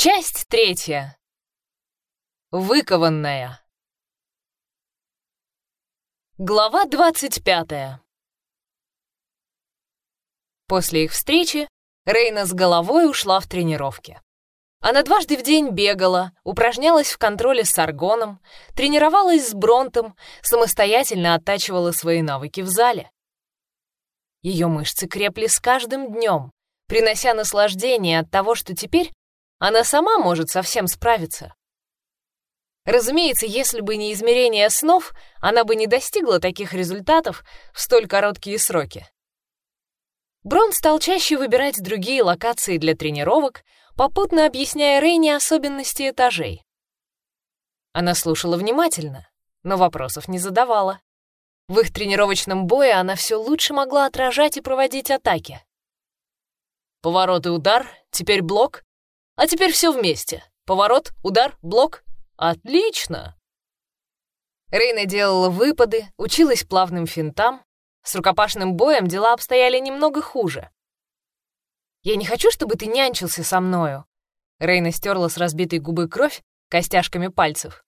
Часть третья. Выкованная. Глава двадцать пятая. После их встречи Рейна с головой ушла в тренировки. Она дважды в день бегала, упражнялась в контроле с аргоном, тренировалась с бронтом, самостоятельно оттачивала свои навыки в зале. Ее мышцы крепли с каждым днем, принося наслаждение от того, что теперь она сама может совсем справиться. Разумеется, если бы не измерение снов, она бы не достигла таких результатов в столь короткие сроки. Брон стал чаще выбирать другие локации для тренировок, попутно объясняя Рейне особенности этажей. Она слушала внимательно, но вопросов не задавала. В их тренировочном бое она все лучше могла отражать и проводить атаки. Поворот и удар, теперь блок, а теперь все вместе. Поворот, удар, блок. Отлично! Рейна делала выпады, училась плавным финтам. С рукопашным боем дела обстояли немного хуже. «Я не хочу, чтобы ты нянчился со мною». Рейна стерла с разбитой губы кровь костяшками пальцев.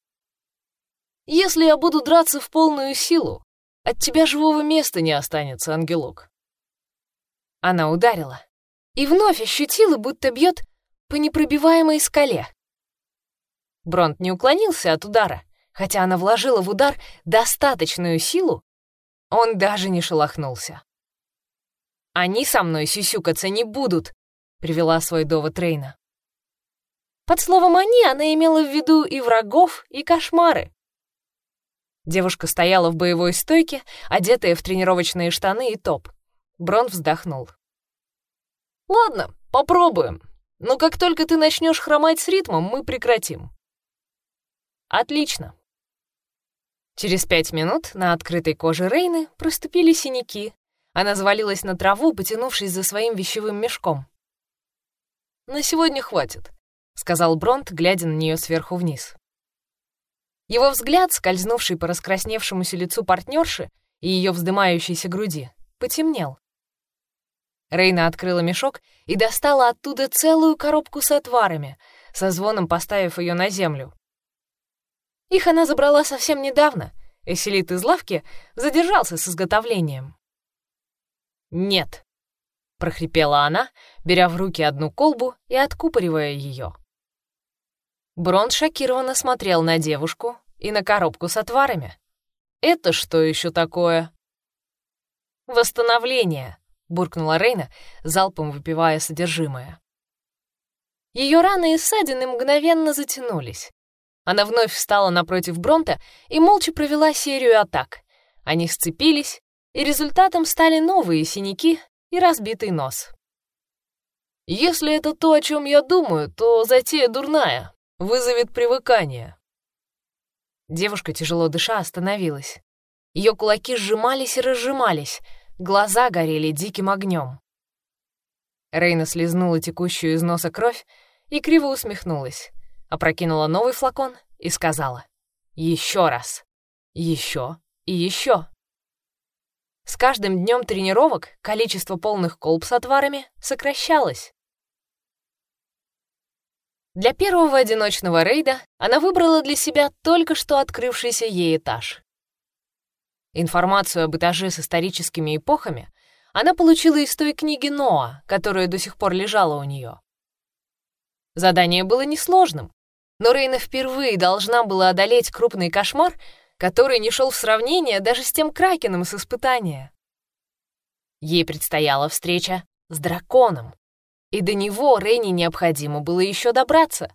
«Если я буду драться в полную силу, от тебя живого места не останется, ангелок». Она ударила и вновь ощутила, будто бьет по непробиваемой скале. Бронт не уклонился от удара, хотя она вложила в удар достаточную силу, он даже не шелохнулся. «Они со мной сюсюкаться не будут», — привела свой довод Рейна. Под словом «они» она имела в виду и врагов, и кошмары. Девушка стояла в боевой стойке, одетая в тренировочные штаны и топ. Брон вздохнул. «Ладно, попробуем», но как только ты начнешь хромать с ритмом, мы прекратим. Отлично. Через пять минут на открытой коже Рейны проступили синяки. Она завалилась на траву, потянувшись за своим вещевым мешком. «На сегодня хватит», — сказал Бронт, глядя на нее сверху вниз. Его взгляд, скользнувший по раскрасневшемуся лицу партнерши и ее вздымающейся груди, потемнел. Рейна открыла мешок и достала оттуда целую коробку с отварами, со звоном поставив ее на землю. Их она забрала совсем недавно. Эселит из лавки задержался с изготовлением. «Нет», — прохрипела она, беря в руки одну колбу и откупоривая ее. Брон шокированно смотрел на девушку и на коробку с отварами. «Это что еще такое?» «Восстановление», буркнула Рейна, залпом выпивая содержимое. Ее раны и ссадины мгновенно затянулись. Она вновь встала напротив Бронта и молча провела серию атак. Они сцепились, и результатом стали новые синяки и разбитый нос. «Если это то, о чем я думаю, то затея дурная, вызовет привыкание». Девушка, тяжело дыша, остановилась. Ее кулаки сжимались и разжимались — Глаза горели диким огнем. Рейна слезнула текущую из носа кровь и криво усмехнулась, опрокинула новый флакон и сказала «Еще раз, еще и еще». С каждым днем тренировок количество полных колб с отварами сокращалось. Для первого одиночного рейда она выбрала для себя только что открывшийся ей этаж. Информацию об этаже с историческими эпохами она получила из той книги Ноа, которая до сих пор лежала у нее. Задание было несложным, но Рейна впервые должна была одолеть крупный кошмар, который не шел в сравнение даже с тем кракеном с испытания. Ей предстояла встреча с драконом, и до него Рейне необходимо было еще добраться.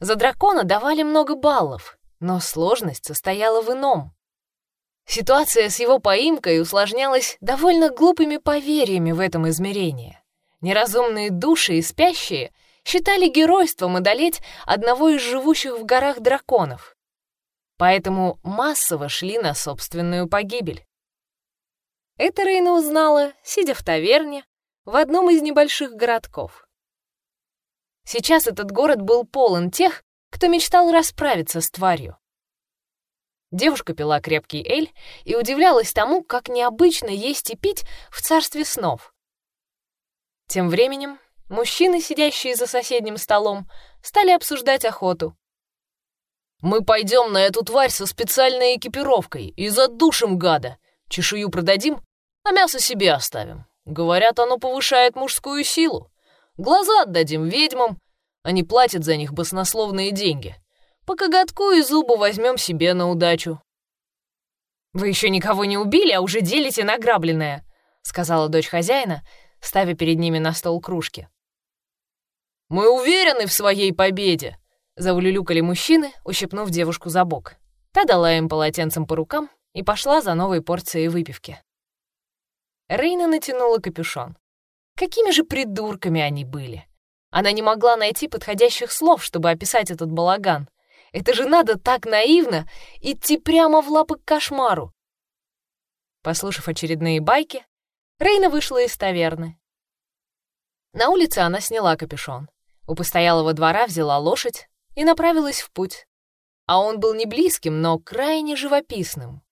За дракона давали много баллов, но сложность состояла в ином. Ситуация с его поимкой усложнялась довольно глупыми поверьями в этом измерении. Неразумные души и спящие считали геройством одолеть одного из живущих в горах драконов. Поэтому массово шли на собственную погибель. Это Рейна узнала, сидя в таверне, в одном из небольших городков. Сейчас этот город был полон тех, кто мечтал расправиться с тварью. Девушка пила крепкий эль и удивлялась тому, как необычно есть и пить в царстве снов. Тем временем мужчины, сидящие за соседним столом, стали обсуждать охоту. «Мы пойдем на эту тварь со специальной экипировкой и задушим гада. Чешую продадим, а мясо себе оставим. Говорят, оно повышает мужскую силу. Глаза отдадим ведьмам, они платят за них баснословные деньги. По коготку и зубу возьмем себе на удачу». «Вы еще никого не убили, а уже делите награбленное», — сказала дочь хозяина, ставя перед ними на стол кружки. «Мы уверены в своей победе!» — заулюлюкали мужчины, ущипнув девушку за бок. Та дала им полотенцем по рукам и пошла за новой порцией выпивки. Рейна натянула капюшон. Какими же придурками они были! Она не могла найти подходящих слов, чтобы описать этот балаган. Это же надо так наивно идти прямо в лапы к кошмару. Послушав очередные байки, Рейна вышла из таверны. На улице она сняла капюшон. У постоялого двора взяла лошадь и направилась в путь. А он был не близким, но крайне живописным.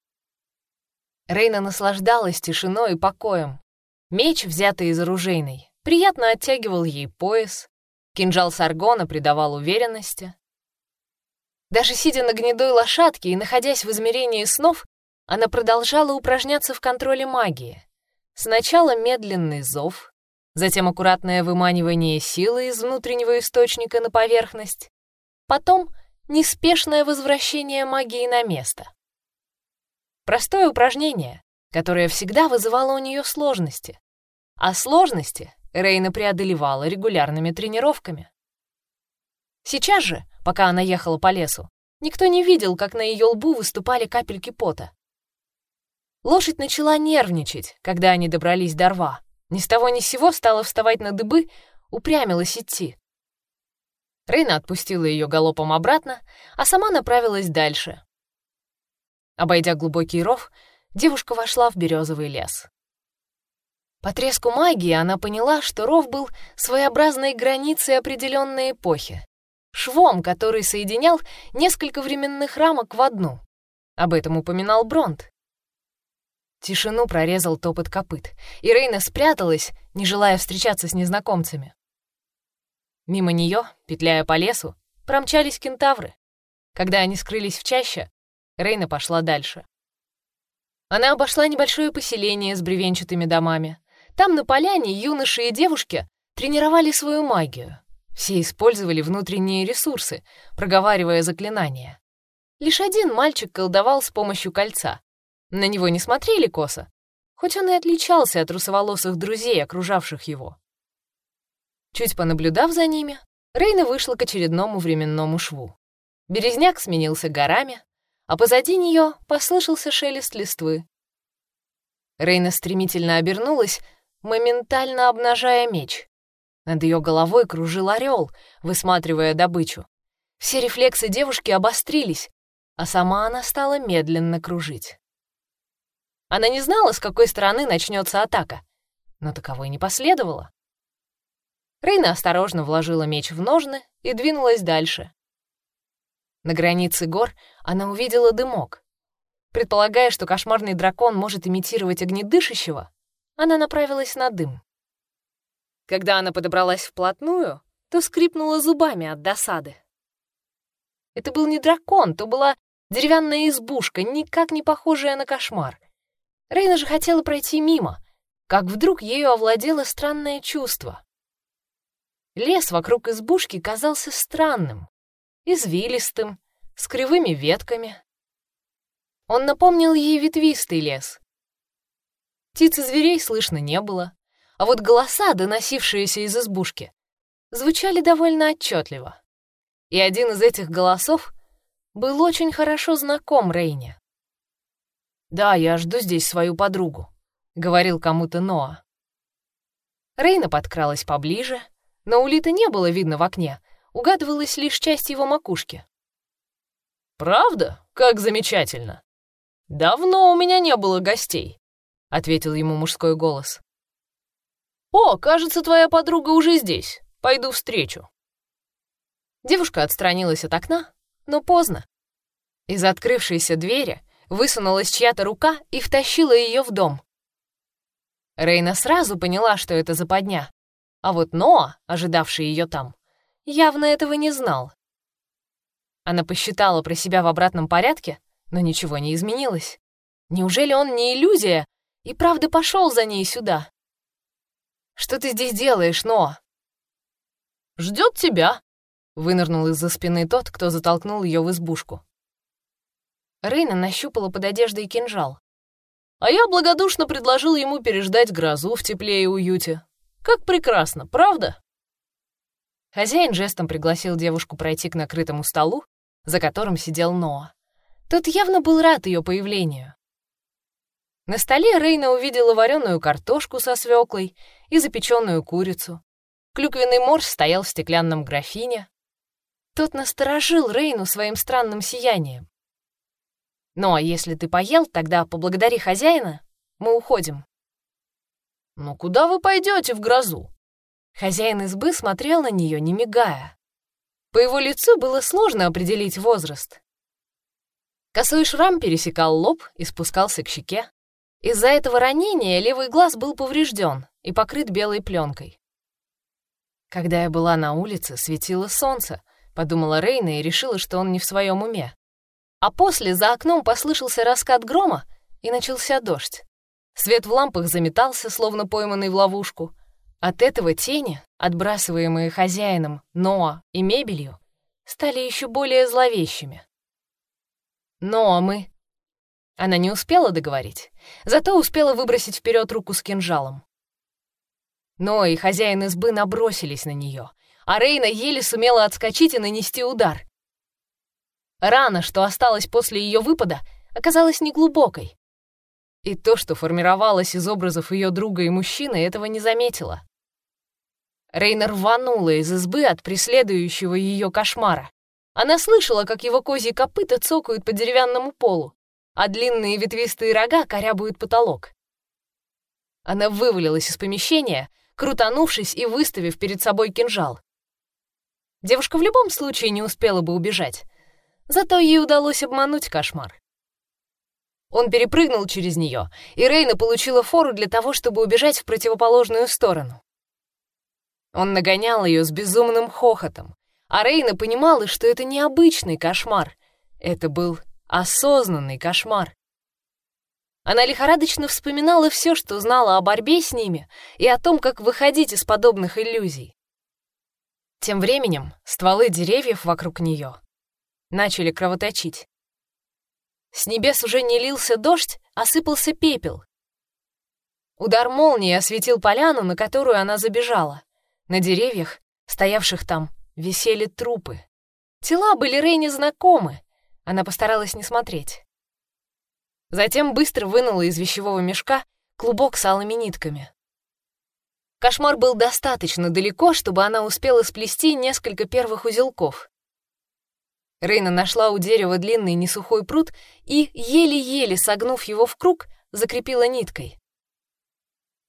Рейна наслаждалась тишиной и покоем. Меч, взятый из оружейной, приятно оттягивал ей пояс, кинжал Саргона придавал уверенности. Даже сидя на гнедой лошадке и находясь в измерении снов, она продолжала упражняться в контроле магии. Сначала медленный зов, затем аккуратное выманивание силы из внутреннего источника на поверхность, потом неспешное возвращение магии на место. Простое упражнение, которое всегда вызывало у нее сложности. А сложности Рейна преодолевала регулярными тренировками. Сейчас же, пока она ехала по лесу, никто не видел, как на ее лбу выступали капельки пота. Лошадь начала нервничать, когда они добрались до рва. Ни с того ни с сего стала вставать на дыбы, упрямилась идти. Рейна отпустила ее галопом обратно, а сама направилась дальше. Обойдя глубокий ров, девушка вошла в березовый лес. По треску магии она поняла, что ров был своеобразной границей определенной эпохи, швом, который соединял несколько временных рамок в одну. Об этом упоминал Бронт. Тишину прорезал топот копыт, и Рейна спряталась, не желая встречаться с незнакомцами. Мимо нее, петляя по лесу, промчались кентавры. Когда они скрылись в чаще, Рейна пошла дальше. Она обошла небольшое поселение с бревенчатыми домами. Там на поляне юноши и девушки тренировали свою магию. Все использовали внутренние ресурсы, проговаривая заклинания. Лишь один мальчик колдовал с помощью кольца. На него не смотрели косо, хоть он и отличался от русоволосых друзей, окружавших его. Чуть понаблюдав за ними, Рейна вышла к очередному временному шву. Березняк сменился горами, а позади нее послышался шелест листвы. Рейна стремительно обернулась, моментально обнажая меч. Над ее головой кружил орел, высматривая добычу. Все рефлексы девушки обострились, а сама она стала медленно кружить. Она не знала, с какой стороны начнется атака, но таковой не последовало. Рейна осторожно вложила меч в ножны и двинулась дальше. На границе гор она увидела дымок. Предполагая, что кошмарный дракон может имитировать огнедышащего, она направилась на дым. Когда она подобралась вплотную, то скрипнула зубами от досады. Это был не дракон, то была деревянная избушка, никак не похожая на кошмар. Рейна же хотела пройти мимо, как вдруг ею овладело странное чувство. Лес вокруг избушки казался странным, извилистым, с кривыми ветками. Он напомнил ей ветвистый лес. Птиц зверей слышно не было, а вот голоса, доносившиеся из избушки, звучали довольно отчетливо. И один из этих голосов был очень хорошо знаком Рейне. «Да, я жду здесь свою подругу», — говорил кому-то Ноа. Рейна подкралась поближе, но Улита не было видно в окне, угадывалась лишь часть его макушки. «Правда? Как замечательно! Давно у меня не было гостей», — ответил ему мужской голос. «О, кажется, твоя подруга уже здесь. Пойду встречу». Девушка отстранилась от окна, но поздно. Из открывшейся двери высунулась чья-то рука и втащила ее в дом. Рейна сразу поняла, что это западня. А вот Ноа, ожидавший ее там, явно этого не знал. Она посчитала про себя в обратном порядке, но ничего не изменилось. Неужели он не иллюзия и правда пошел за ней сюда? «Что ты здесь делаешь, Ноа?» «Ждет тебя», — вынырнул из-за спины тот, кто затолкнул ее в избушку. Рейна нащупала под одеждой кинжал. А я благодушно предложил ему переждать грозу в тепле и уюте. Как прекрасно, правда? Хозяин жестом пригласил девушку пройти к накрытому столу, за которым сидел Ноа. Тот явно был рад ее появлению. На столе Рейна увидела вареную картошку со свеклой и запеченную курицу. Клюквенный морс стоял в стеклянном графине. Тот насторожил Рейну своим странным сиянием. «Ну, а если ты поел, тогда поблагодари хозяина, мы уходим». «Ну куда вы пойдете в грозу?» Хозяин избы смотрел на нее, не мигая. По его лицу было сложно определить возраст. Косой шрам пересекал лоб и спускался к щеке. Из-за этого ранения левый глаз был поврежден и покрыт белой пленкой. Когда я была на улице, светило солнце, подумала Рейна и решила, что он не в своем уме. А после за окном послышался раскат грома, и начался дождь. Свет в лампах заметался, словно пойманный в ловушку. От этого тени, отбрасываемые хозяином, Ноа и мебелью, стали еще более зловещими. «Но мы...» Она не успела договорить, зато успела выбросить вперед руку с кинжалом. Но и хозяин избы набросились на нее, а Рейна еле сумела отскочить и нанести удар. Рана, что осталась после ее выпада, оказалась неглубокой, и то, что формировалось из образов ее друга и мужчины, этого не заметила. Рейна рванула из избы от преследующего ее кошмара. Она слышала, как его козьи копыта цокают по деревянному полу, а длинные ветвистые рога корябуют потолок. Она вывалилась из помещения, крутанувшись и выставив перед собой кинжал. Девушка в любом случае не успела бы убежать, зато ей удалось обмануть кошмар. Он перепрыгнул через нее, и Рейна получила фору для того, чтобы убежать в противоположную сторону. Он нагонял ее с безумным хохотом, а Рейна понимала, что это не обычный кошмар, это был осознанный кошмар. Она лихорадочно вспоминала все, что знала о борьбе с ними и о том, как выходить из подобных иллюзий. Тем временем стволы деревьев вокруг нее начали кровоточить. С небес уже не лился дождь, а сыпался пепел. Удар молнии осветил поляну, на которую она забежала. На деревьях, стоявших там, висели трупы. Тела были Рейне знакомы. Она постаралась не смотреть. Затем быстро вынула из вещевого мешка клубок с алыми нитками. Кошмар был достаточно далеко, чтобы она успела сплести несколько первых узелков. Рейна нашла у дерева длинный несухой пруд и, еле-еле согнув его в круг, закрепила ниткой.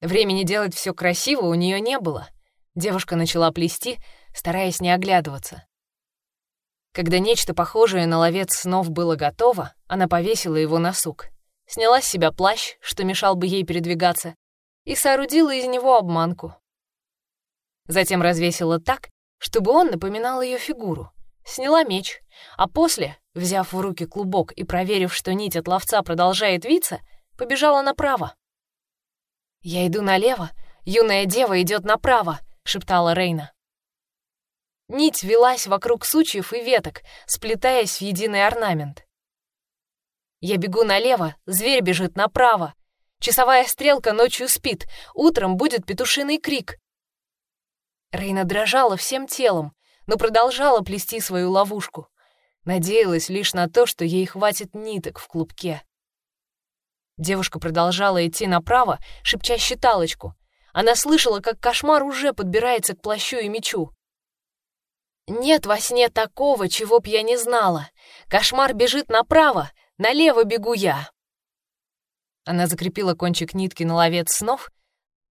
Времени делать все красиво у нее не было. Девушка начала плести, стараясь не оглядываться. Когда нечто похожее на ловец снов было готово, она повесила его на сук, сняла с себя плащ, что мешал бы ей передвигаться, и соорудила из него обманку. Затем развесила так, чтобы он напоминал ее фигуру сняла меч, а после, взяв в руки клубок и проверив, что нить от ловца продолжает виться, побежала направо. «Я иду налево, юная дева идет направо», — шептала Рейна. Нить велась вокруг сучьев и веток, сплетаясь в единый орнамент. Я бегу налево, зверь бежит направо. Часовая стрелка ночью спит, утром будет петушиный крик. Рейна дрожала всем телом, но продолжала плести свою ловушку. Надеялась лишь на то, что ей хватит ниток в клубке. Девушка продолжала идти направо, шепча считалочку. Она слышала, как кошмар уже подбирается к плащу и мечу. «Нет во сне такого, чего б я не знала. Кошмар бежит направо, налево бегу я». Она закрепила кончик нитки на ловец снов,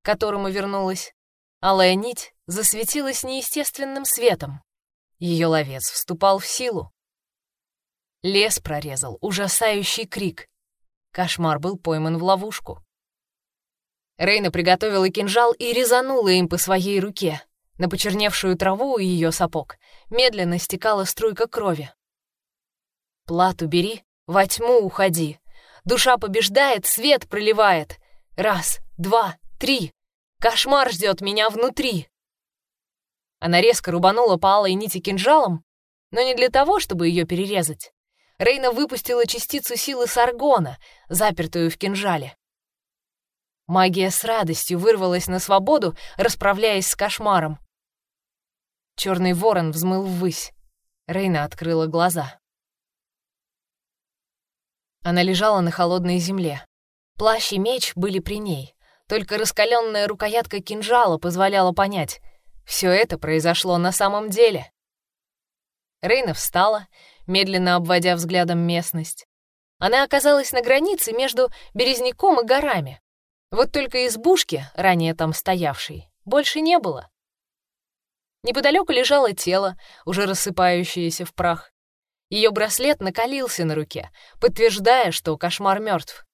к которому вернулась. Алая нить засветилась неестественным светом. Ее ловец вступал в силу. Лес прорезал ужасающий крик. Кошмар был пойман в ловушку. Рейна приготовила кинжал и резанула им по своей руке. На почерневшую траву у ее сапог медленно стекала струйка крови. «Плату бери, во тьму уходи. Душа побеждает, свет проливает. Раз, два, три. Кошмар ждет меня внутри». Она резко рубанула по алой нити кинжалом, но не для того, чтобы ее перерезать. Рейна выпустила частицу силы Саргона, запертую в кинжале. Магия с радостью вырвалась на свободу, расправляясь с кошмаром. Черный ворон взмыл ввысь. Рейна открыла глаза. Она лежала на холодной земле. Плащ и меч были при ней. Только раскаленная рукоятка кинжала позволяла понять, все это произошло на самом деле. Рейна встала, медленно обводя взглядом местность. Она оказалась на границе между Березняком и горами. Вот только избушки, ранее там стоявшей, больше не было. Неподалеку лежало тело, уже рассыпающееся в прах. Ее браслет накалился на руке, подтверждая, что кошмар мертв.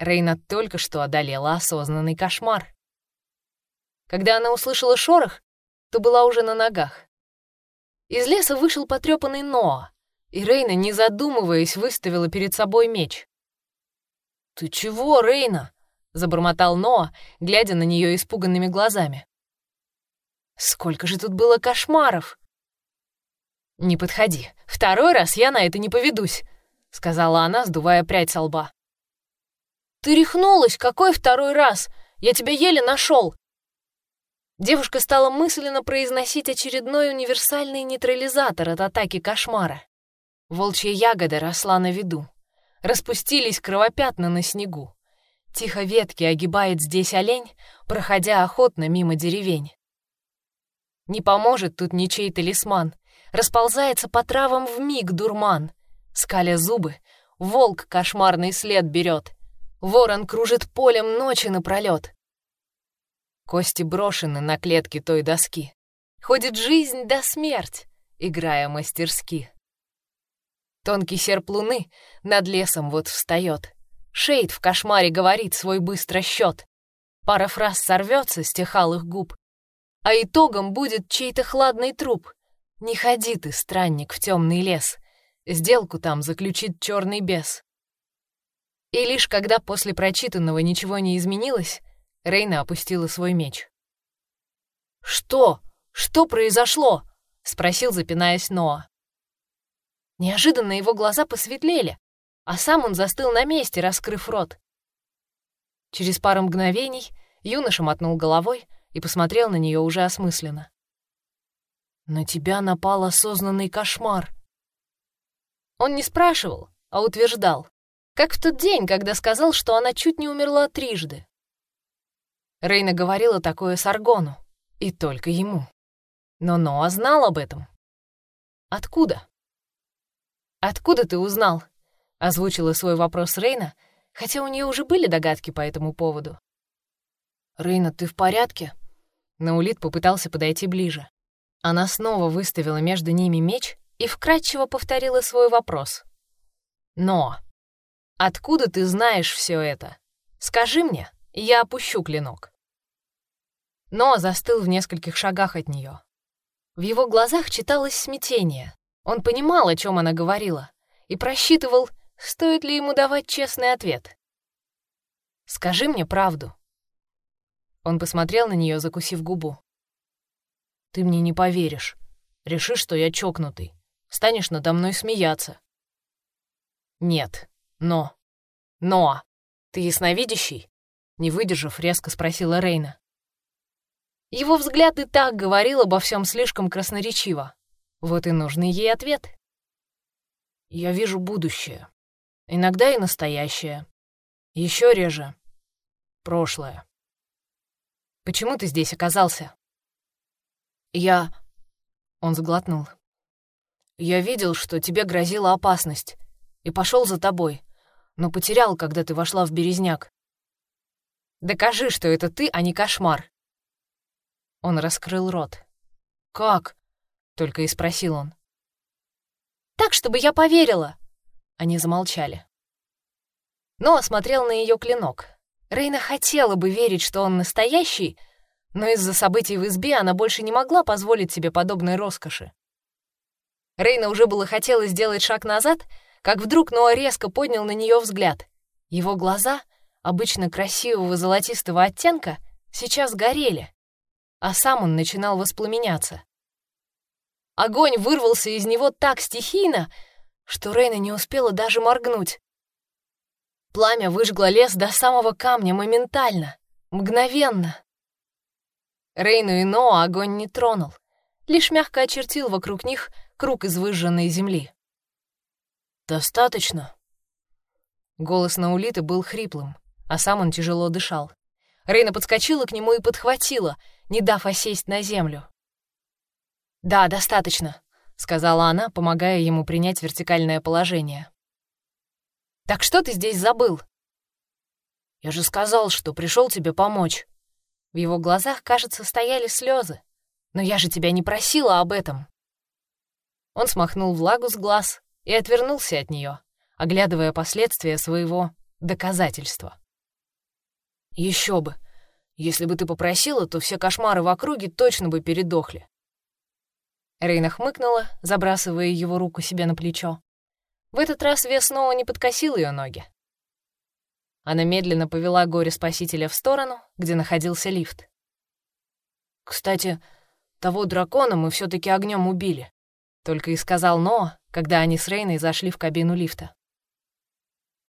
Рейна только что одолела осознанный кошмар. Когда она услышала шорох, то была уже на ногах. Из леса вышел потрепанный Ноа, и Рейна, не задумываясь, выставила перед собой меч. «Ты чего, Рейна?» — забормотал Ноа, глядя на нее испуганными глазами. «Сколько же тут было кошмаров!» «Не подходи. Второй раз я на это не поведусь», — сказала она, сдувая прядь со лба. «Ты рехнулась! Какой второй раз? Я тебя еле нашел!» Девушка стала мысленно произносить очередной универсальный нейтрализатор от атаки кошмара. Волчья ягода росла на виду. Распустились кровопятна на снегу. Тихо ветки огибает здесь олень, проходя охотно мимо деревень. Не поможет тут ничей талисман. Расползается по травам в миг дурман. Скаля зубы, волк кошмарный след берет. Ворон кружит полем ночи напролет. Кости брошены на клетки той доски. Ходит жизнь до смерть, играя мастерски. Тонкий серп луны над лесом вот встает. Шейд в кошмаре говорит свой быстрый счет. Пара фраз сорвется с тех алых губ, а итогом будет чей-то хладный труп. Не ходи ты, странник, в темный лес. Сделку там заключит черный бес. И лишь когда после прочитанного ничего не изменилось, Рейна опустила свой меч. «Что? Что произошло?» — спросил, запинаясь Ноа. Неожиданно его глаза посветлели, а сам он застыл на месте, раскрыв рот. Через пару мгновений юноша мотнул головой и посмотрел на нее уже осмысленно. «На тебя напал осознанный кошмар». Он не спрашивал, а утверждал, как в тот день, когда сказал, что она чуть не умерла трижды. Рейна говорила такое Саргону, и только ему. Но Ноа знал об этом. Откуда? Откуда ты узнал? Озвучила свой вопрос Рейна, хотя у нее уже были догадки по этому поводу. Рейна, ты в порядке? Наулит попытался подойти ближе. Она снова выставила между ними меч и вкратчиво повторила свой вопрос. «Но, откуда ты знаешь все это? Скажи мне, я опущу клинок» но застыл в нескольких шагах от нее. В его глазах читалось смятение. Он понимал, о чем она говорила, и просчитывал, стоит ли ему давать честный ответ. «Скажи мне правду». Он посмотрел на нее, закусив губу. «Ты мне не поверишь. Решишь, что я чокнутый. Станешь надо мной смеяться». «Нет, но...» «Но! Ты ясновидящий?» Не выдержав, резко спросила Рейна. Его взгляд и так говорил обо всем слишком красноречиво. Вот и нужный ей ответ. Я вижу будущее. Иногда и настоящее. Еще реже — прошлое. Почему ты здесь оказался? Я... Он сглотнул. Я видел, что тебе грозила опасность, и пошел за тобой, но потерял, когда ты вошла в березняк. Докажи, что это ты, а не кошмар. Он раскрыл рот. «Как?» — только и спросил он. «Так, чтобы я поверила!» Они замолчали. Но осмотрел на ее клинок. Рейна хотела бы верить, что он настоящий, но из-за событий в избе она больше не могла позволить себе подобной роскоши. Рейна уже было хотела сделать шаг назад, как вдруг Ноа резко поднял на нее взгляд. Его глаза, обычно красивого золотистого оттенка, сейчас горели, а сам он начинал воспламеняться. Огонь вырвался из него так стихийно, что Рейна не успела даже моргнуть. Пламя выжгло лес до самого камня моментально, мгновенно. Рейну и Ноа огонь не тронул, лишь мягко очертил вокруг них круг из выжженной земли. «Достаточно?» Голос Наулиты был хриплым, а сам он тяжело дышал. Рейна подскочила к нему и подхватила, не дав осесть на землю. «Да, достаточно», — сказала она, помогая ему принять вертикальное положение. Так что ты здесь забыл?» «Я же сказал, что пришел тебе помочь». В его глазах, кажется, стояли слезы. «Но я же тебя не просила об этом». Он смахнул влагу с глаз и отвернулся от нее, оглядывая последствия своего доказательства. Еще бы! Если бы ты попросила, то все кошмары в округе точно бы передохли. Рейна хмыкнула, забрасывая его руку себе на плечо. В этот раз вес снова не подкосил ее ноги. Она медленно повела горе-спасителя в сторону, где находился лифт. «Кстати, того дракона мы все таки огнем убили», — только и сказал Ноа, когда они с Рейной зашли в кабину лифта.